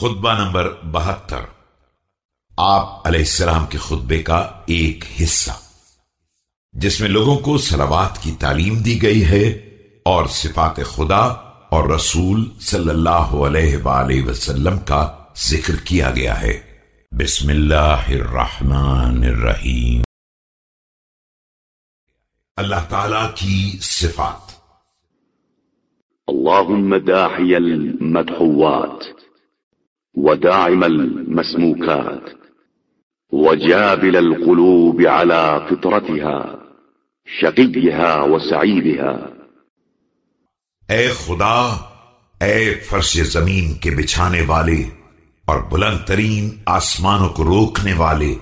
خطبہ نمبر بہتر۔ آپ علیہ السلام کے خطبے کا ایک حصہ۔ جس میں لوگوں کو سلوات کی تعلیم دی گئی ہے اور صفات خدا اور رسول صلی اللہ علیہ وآلہ وسلم کا ذکر کیا گیا ہے۔ بسم اللہ الرحمن الرحیم۔ اللہ تعالی کی صفات۔ اللهم داحي المدحوات۔ وداعم المسموكات وجابل القلوب على فطرتها، شقيها وسعيدها. اے خدا، اے فرش زمین کے بچھانے والے اور بلند ترین آسمانوں کو روکنے والے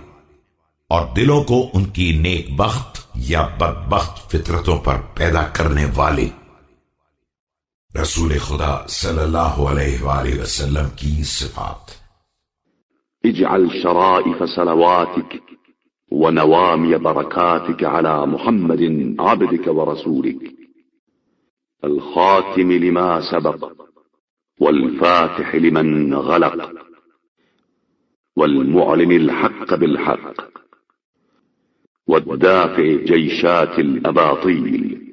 اور دلوں کو ان کی نیک بخت یا بدبخت فطرتوں پر پیدا کرنے والے۔ رسول خدا صلی اللہ علیہ وآلہ وسلم کی صفات۔ اجعل شرائف صلواتك ونوامي بركاتك على محمد عبدك ورسولك الخاتم لما سبق والفاتح لمن غلق والمعلن الحق بالحق والدافع جيشات الأباطيل۔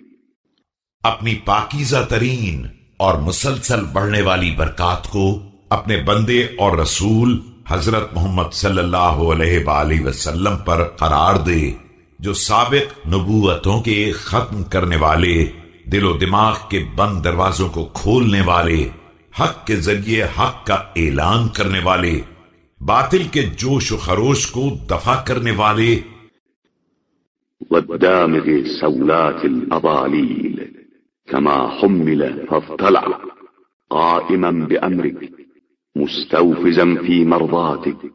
اپنی پاکیزہ ترین اور مسلسل بڑھنے والی برکات کو اپنے بندے اور رسول حضرت محمد صلی اللہ علیہ وآلہ وسلم پر قرار دے، جو سابق نبوتوں کے ختم کرنے والے، دل و دماغ کے بند دروازوں کو کھولنے والے، حق کے ذریعے حق کا اعلان کرنے والے، باطل کے جوش و خروش کو دفع کرنے والے۔ والدامغ سولات الأضاليل كما حمل فاطلع قائما بأمرك، مستوفزا في مرضاتك،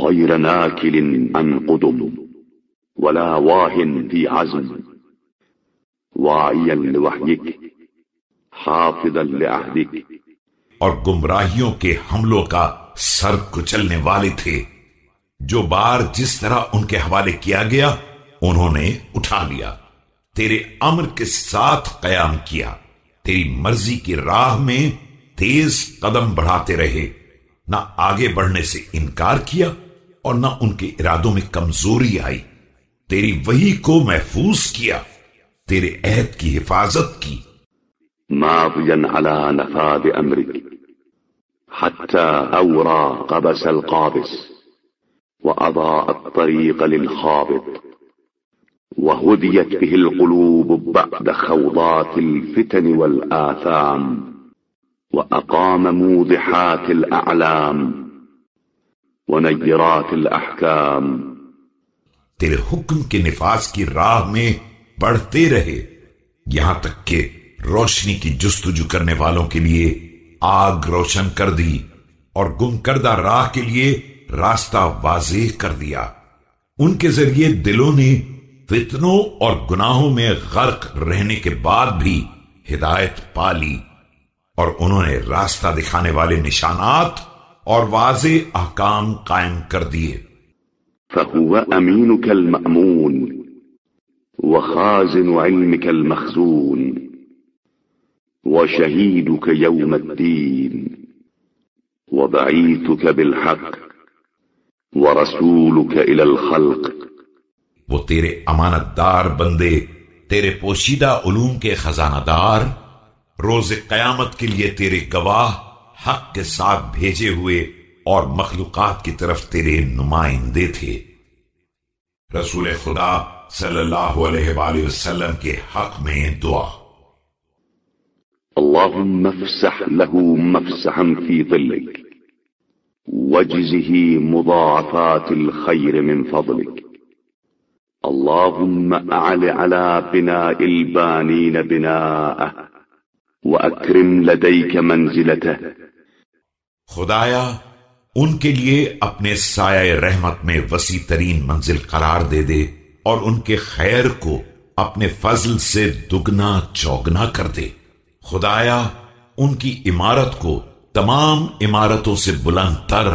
غير ناكل عن قدم، ولا واهن في عزم. واعيا لوحيك، حافظا لعهدك. اور گمراہیوں کے حملوں کا سر کچلنے والے تھے، جو بار جس طرح ان کے حوالے کیا گیا، انہوں نے اٹھا لیا۔ تیرے امر کے ساتھ قیام کیا۔ تیری مرضی کی راہ میں تیز قدم بڑھاتے رہے۔ نہ آگے بڑھنے سے انکار کیا اور نہ ان کے ارادوں میں کمزوری آئی۔ تیری وہی کو محفوظ کیا۔ تیرے عہد کی حفاظت کی۔ على نفاذ أمرك حتى أورى قبس القابس وأضاء الطريق للخابط وهديت به القلوب بعد خوضات الفتن والآثام وأقام موضحات الأعلام ونيرات الأحكام. تیرے حکم کے نفاذ کی راہ میں بڑھتے رہے، یہاں تک کہ روشنی کی جستجو کرنے والوں کے لیے آگ روشن کر دی اور گم کردہ راہ کے لیے راستہ واضح کر دیا۔ ان کے ذریعے دلوں نے فتنوں اور گناہوں میں غرق رہنے کے بعد بھی ہدایت پالی اور انہوں نے راستہ دکھانے والے نشانات اور واضح احکام قائم کر دیے۔ فهو أمينك المأمون وخازن علمك المخزون وشهيدك يوم الدين وبعيثك بالحق ورسولك إلى الخلق وہ تیرے امانت دار بندے، تیرے پوشیدہ علوم کے خزانہ دار روز قیامت کے لیے تیرے گواہ حق کے ساتھ بھیجے ہوئے اور مخلوقات کی طرف تیرے نمائندے تھے۔ رسول خدا صلی اللہ علیہ وآلہ وسلم کے حق میں دعا۔ اللهم افسح له مفسحا في ظلك واجزه مضاعفات الخير من فضلك اللهم أعل على بناء البانين بناءه وأكرم لديك منزلته. خدایا، ان کے لیے اپنے سایہ رحمت میں وسیع ترین منزل قرار دے دے اور ان کے خیر کو اپنے فضل سے دگنا چوگنا کر دے۔ خدایا، ان کی عمارت کو تمام عمارتوں سے بلند تر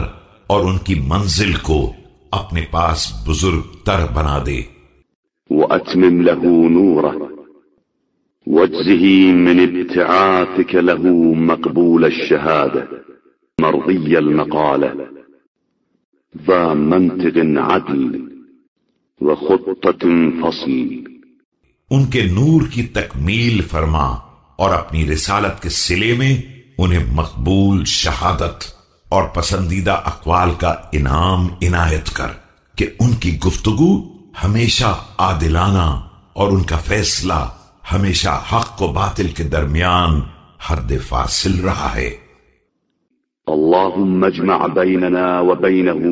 اور ان کی منزل کو اپنے پاس بزرگ تر بنا دے۔ وأتمم له نوره. واجزه من ابتعاثك له مقبول الشهادة. مرضي المقالة. ذا منطق عدل وخطة فصل. ان کے نور کی تکمیل فرما اور اپنی رسالت کے سلے میں انہیں مقبول شہادت اور پسندیدہ اقوال کا انعام عنایت کر کہ ان کی گفتگو ہمیشہ عادلانہ اور ان کا فیصلہ ہمیشہ حق و باطل کے درمیان حد فاصل رہا ہے۔ اللهم اجمع بيننا وبينه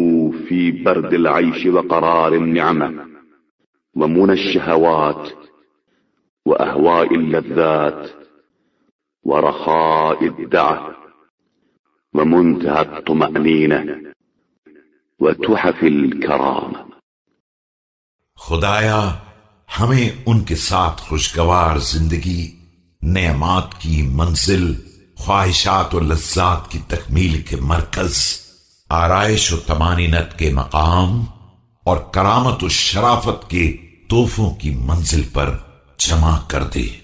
في برد العيش وقرار النعمة ومنى الشهوات وأهواء اللذات ورخاء الدعة ومنتهى الطمأنينة وتحف الكرامة خدایا، ہمیں ان کے ساتھ خوشگوار زندگی، نعمات کی منزل، خواہشات و لذات کی تکمیل کے مرکز، آرائش و تمانینت کے مقام اور کرامت و شرافت کے توفوں کی منزل پر جمع کر دے۔